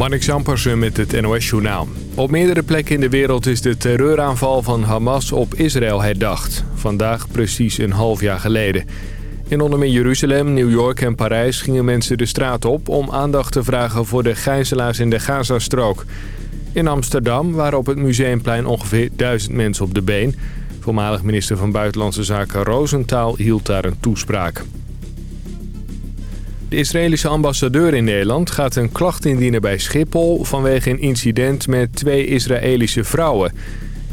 Marnik Zampersen met het NOS-journaal. Op meerdere plekken in de wereld is de terreuraanval van Hamas op Israël herdacht. Vandaag precies een half jaar geleden. In onder meer Jeruzalem, New York en Parijs gingen mensen de straat op... om aandacht te vragen voor de gijzelaars in de Gazastrook. In Amsterdam waren op het Museumplein ongeveer duizend mensen op de been. Voormalig minister van Buitenlandse Zaken Rosenthal hield daar een toespraak. De Israëlische ambassadeur in Nederland gaat een klacht indienen bij Schiphol... vanwege een incident met twee Israëlische vrouwen.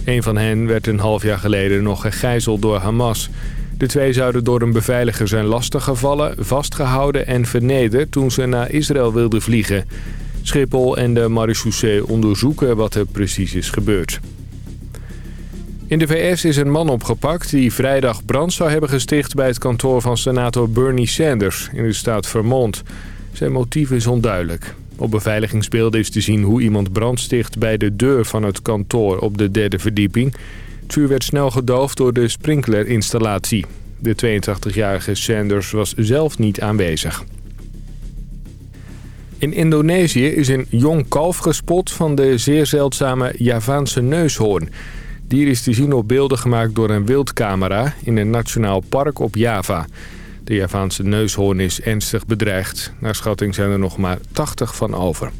Een van hen werd een half jaar geleden nog gegijzeld door Hamas. De twee zouden door een beveiliger zijn lastiggevallen, vastgehouden en vernederd... toen ze naar Israël wilden vliegen. Schiphol en de marechaussee onderzoeken wat er precies is gebeurd. In de VS is een man opgepakt die vrijdag brand zou hebben gesticht... bij het kantoor van senator Bernie Sanders in de staat Vermont. Zijn motief is onduidelijk. Op beveiligingsbeelden is te zien hoe iemand brand sticht... bij de deur van het kantoor op de derde verdieping. Het vuur werd snel gedoofd door de sprinklerinstallatie. De 82-jarige Sanders was zelf niet aanwezig. In Indonesië is een jong kalf gespot van de zeer zeldzame Javaanse neushoorn... Dier is te zien op beelden gemaakt door een wildcamera in een nationaal park op Java. De Javaanse neushoorn is ernstig bedreigd. Naar schatting zijn er nog maar 80 van over.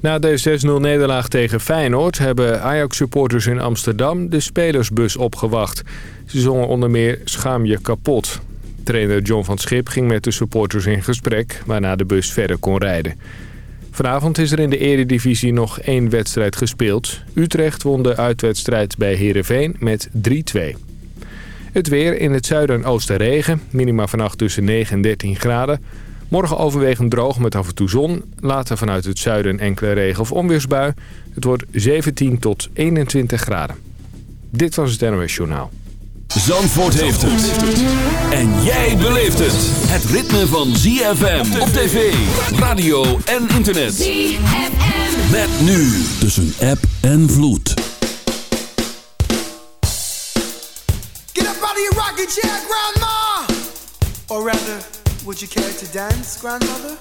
Na de 6-0 nederlaag tegen Feyenoord hebben Ajax-supporters in Amsterdam de spelersbus opgewacht. Ze zongen onder meer Schaam je kapot. Trainer John van Schip ging met de supporters in gesprek, waarna de bus verder kon rijden. Vanavond is er in de eredivisie nog één wedstrijd gespeeld. Utrecht won de uitwedstrijd bij Heerenveen met 3-2. Het weer in het zuiden en oosten regen. Minima vannacht tussen 9 en 13 graden. Morgen overwegend droog met af en toe zon. Later vanuit het zuiden enkele regen- of onweersbui. Het wordt 17 tot 21 graden. Dit was het NOS Journaal. Zandvoort heeft het. En jij beleeft het. Het ritme van ZFM op tv, radio en internet. ZFM. Met nu tussen app en vloed. Get up out of your rocking chair, grandma. Or rather, would you care to dance, grandmother?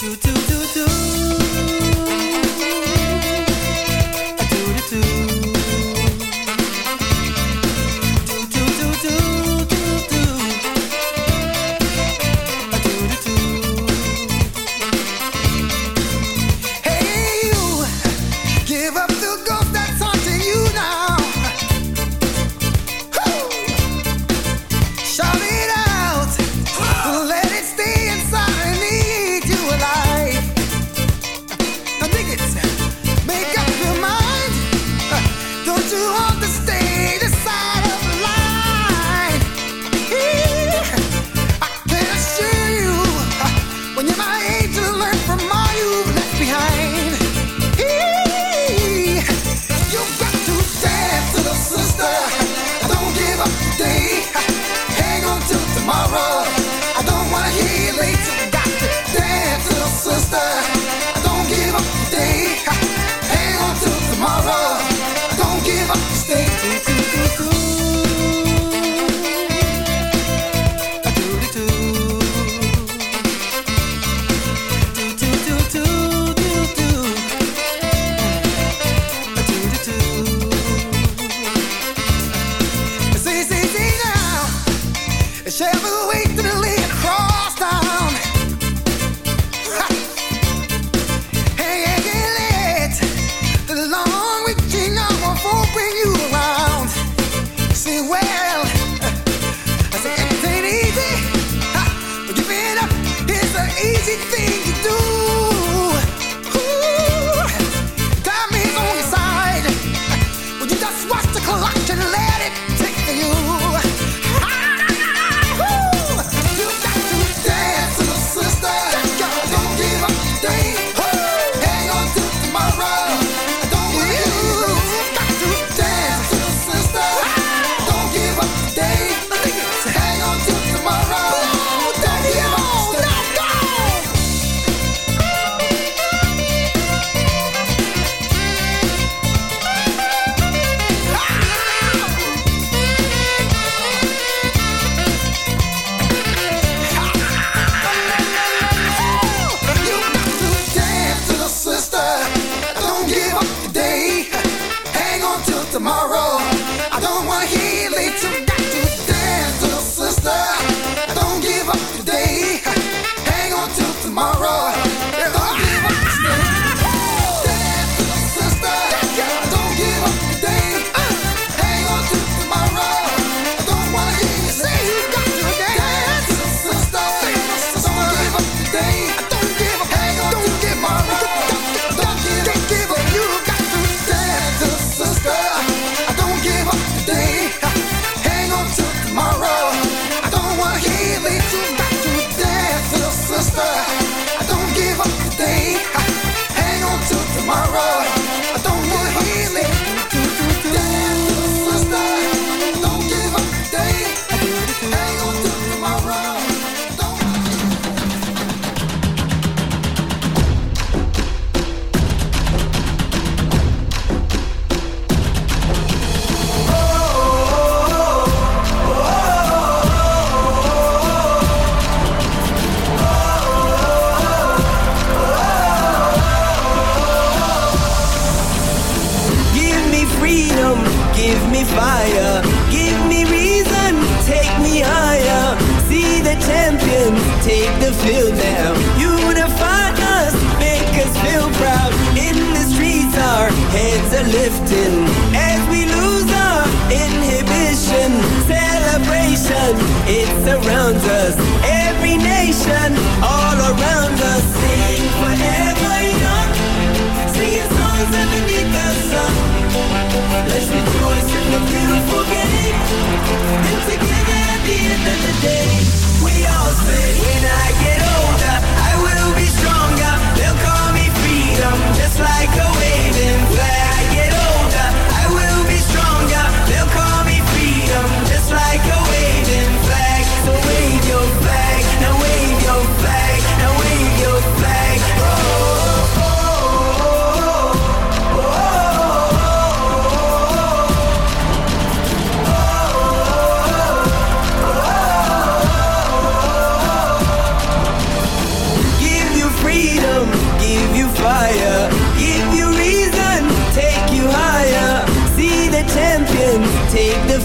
Do.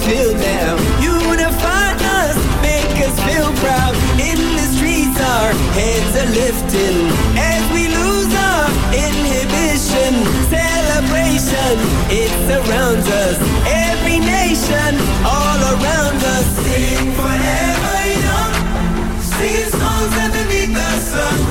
feel now. Unify us, make us feel proud. In the streets, our heads are lifting. As we lose our inhibition, celebration, it surrounds us. Every nation, all around us. Sing forever young, singing songs underneath the sun.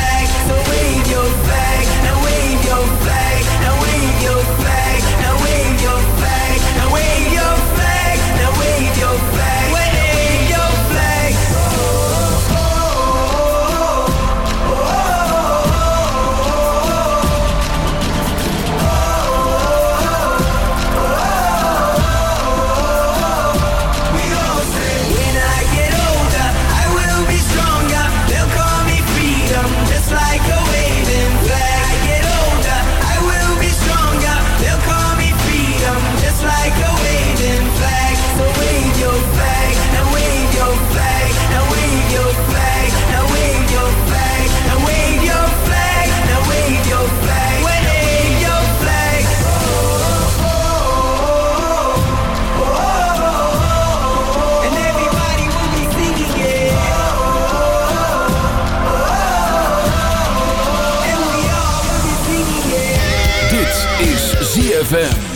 ZFM.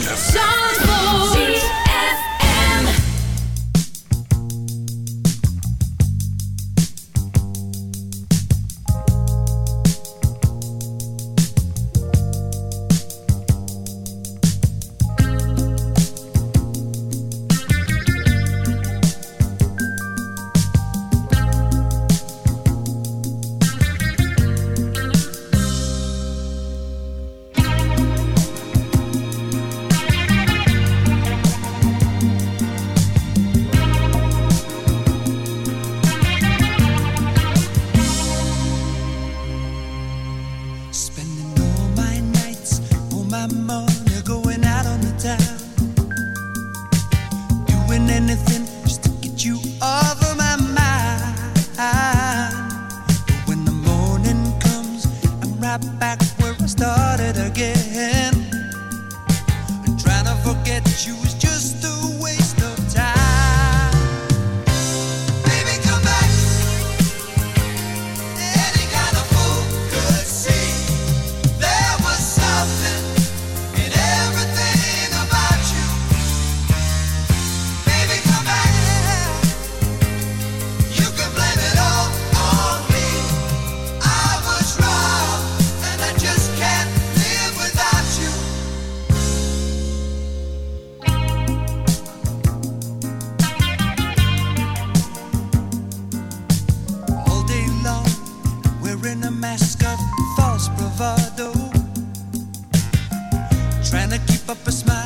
trying to keep up a smile.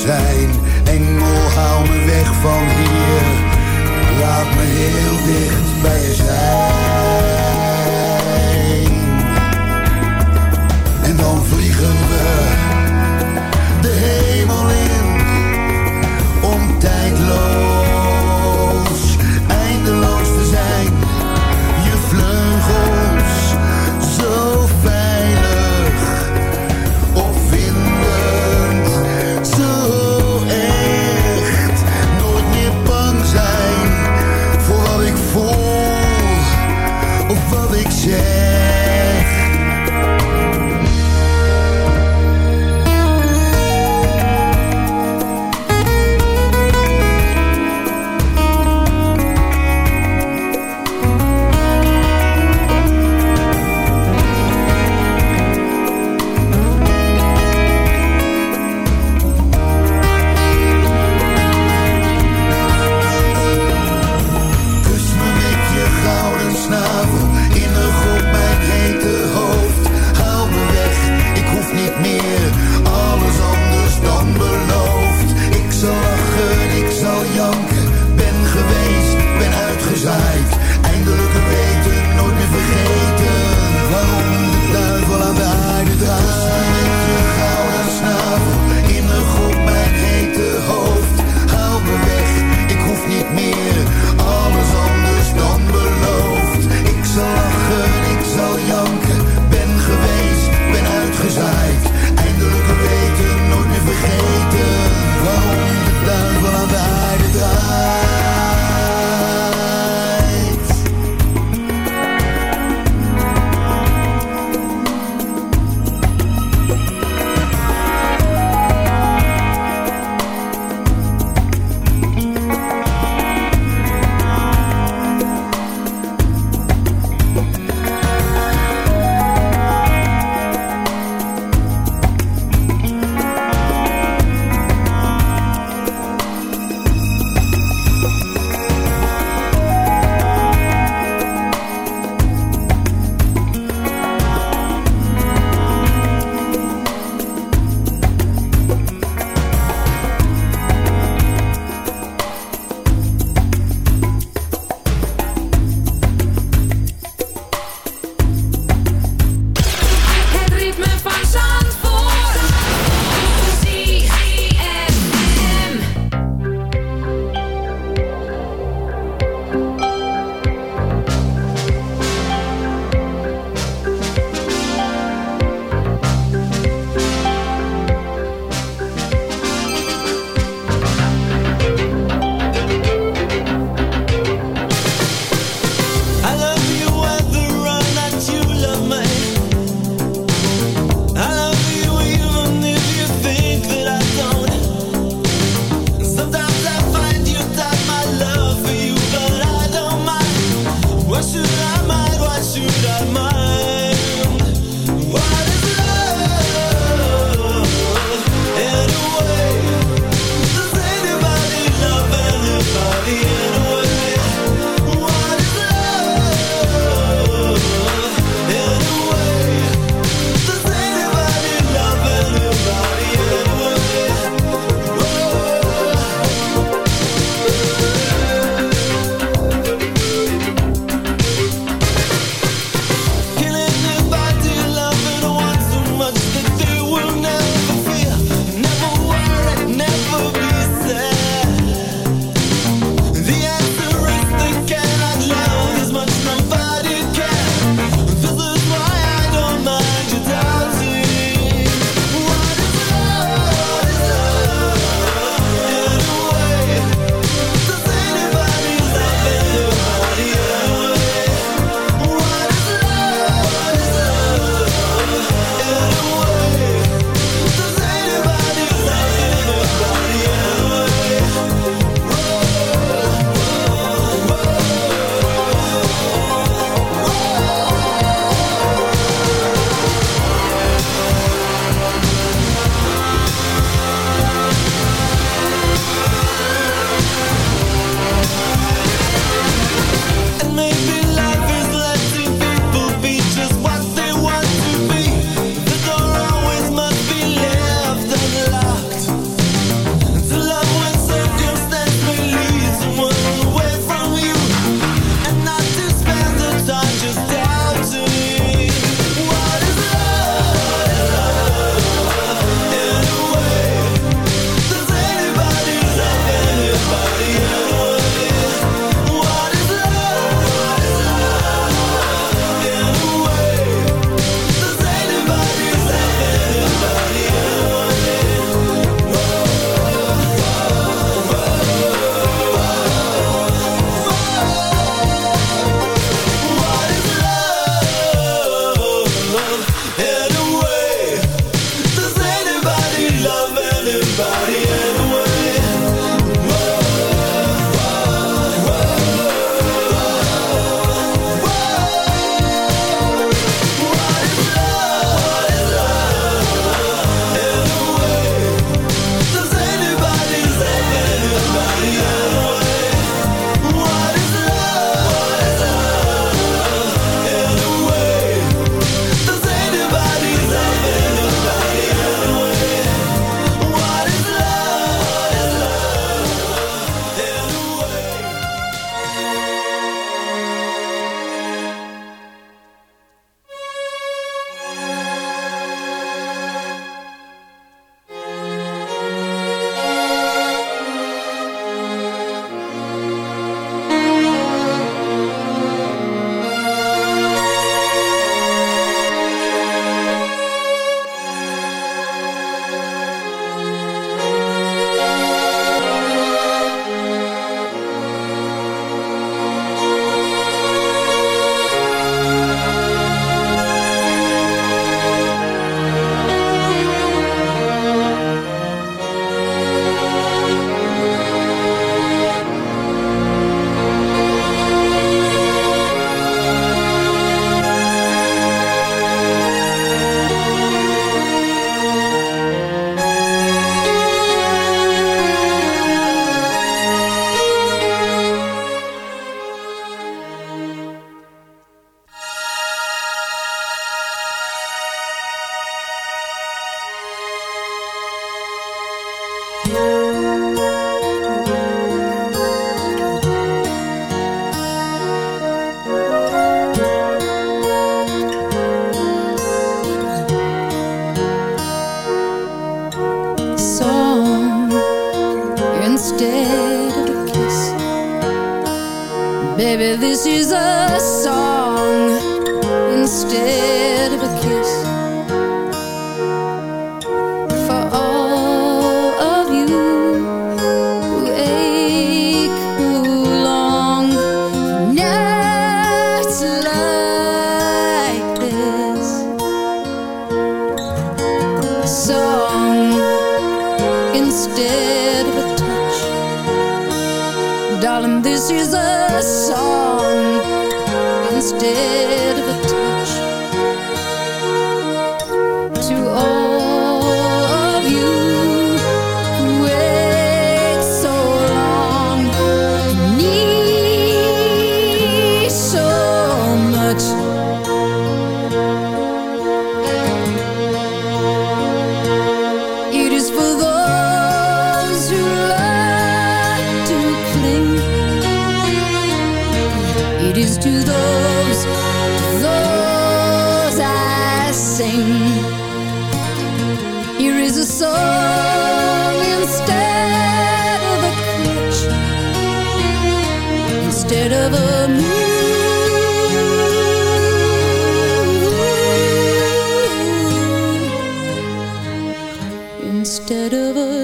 Zijn.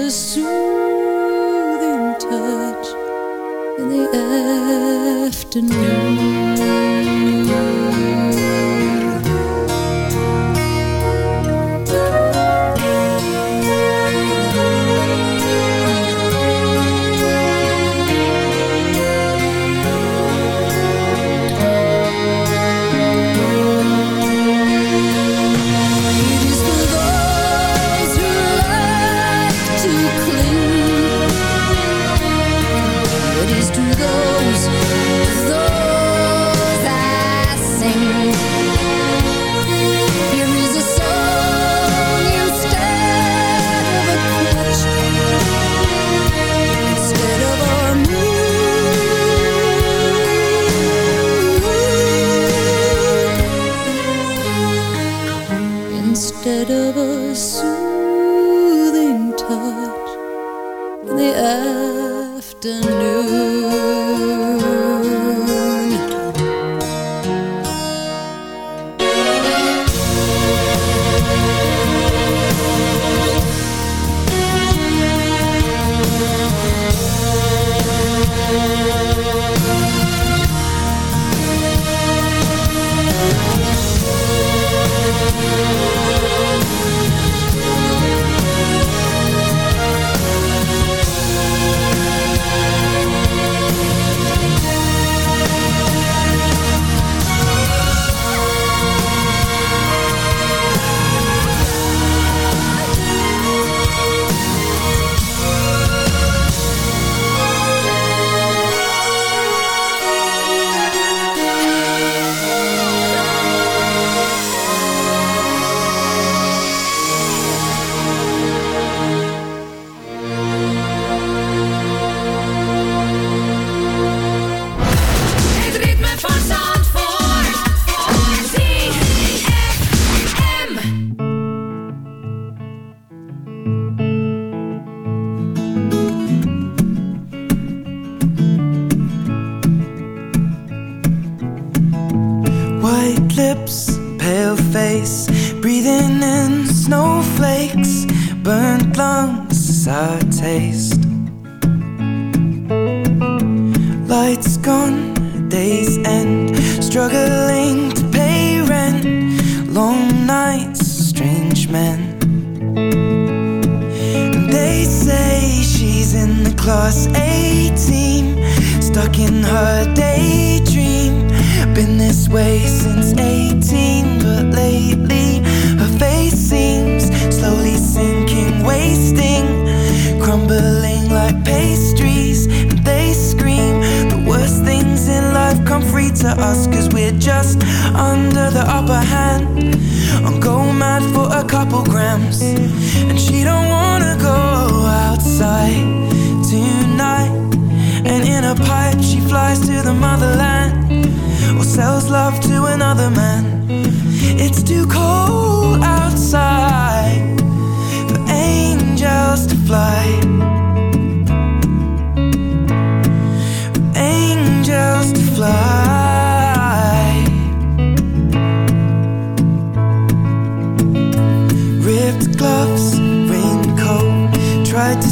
a soothing touch in the afternoon.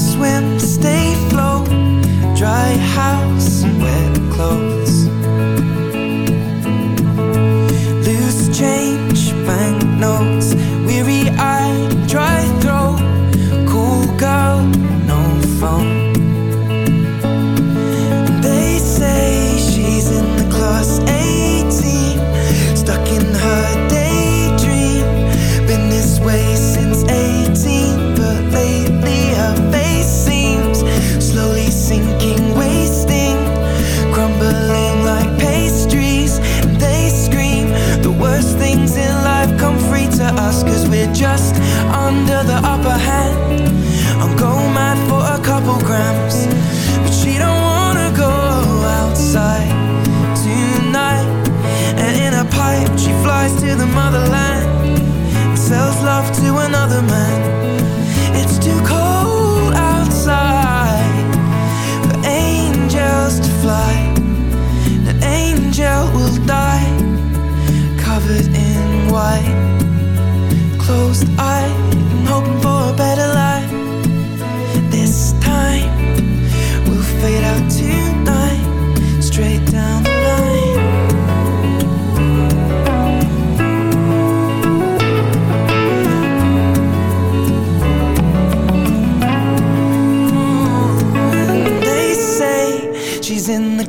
swim stay float. Dry house wet clothes.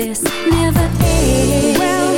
This never end? Well,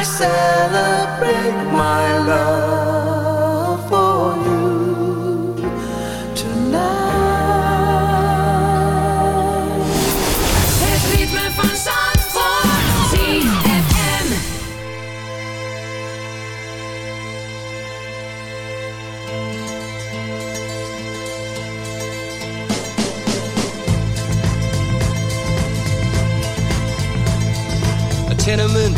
I celebrate my love for you. Tonight. Het ritme van Zandvoort. ZFM. A tenement,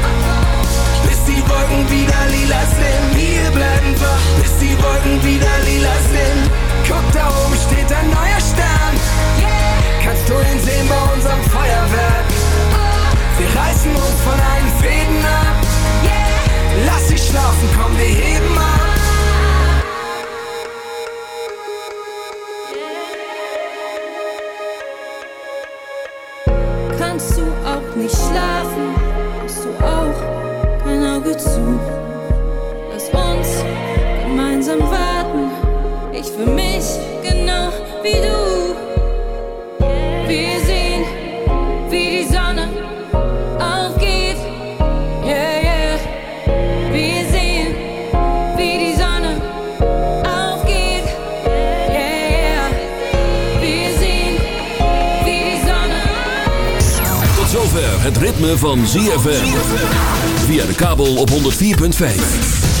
Wolken wieder lila sind. Wir bleiben wach, bis die Wolken wieder lila sind. Guck, da oben steht ein neuer Stern. Kannst du ihn sehen bei unserem Feuerwerk? Wir reißen uns von allen Fäden ab. Lass dich schlafen, komm, wir heben ab. Kannst du auch nicht schlafen? Mich genau wie du. Wir sehen, wie die Sonne aufgeht. Yeah, yeah. Wir sehen, wie die Sonne aufgeht. Yeah, yeah. Wir sehen, wie die Sonne Tot zover het ritme van ZFM. Via de kabel op 104.5.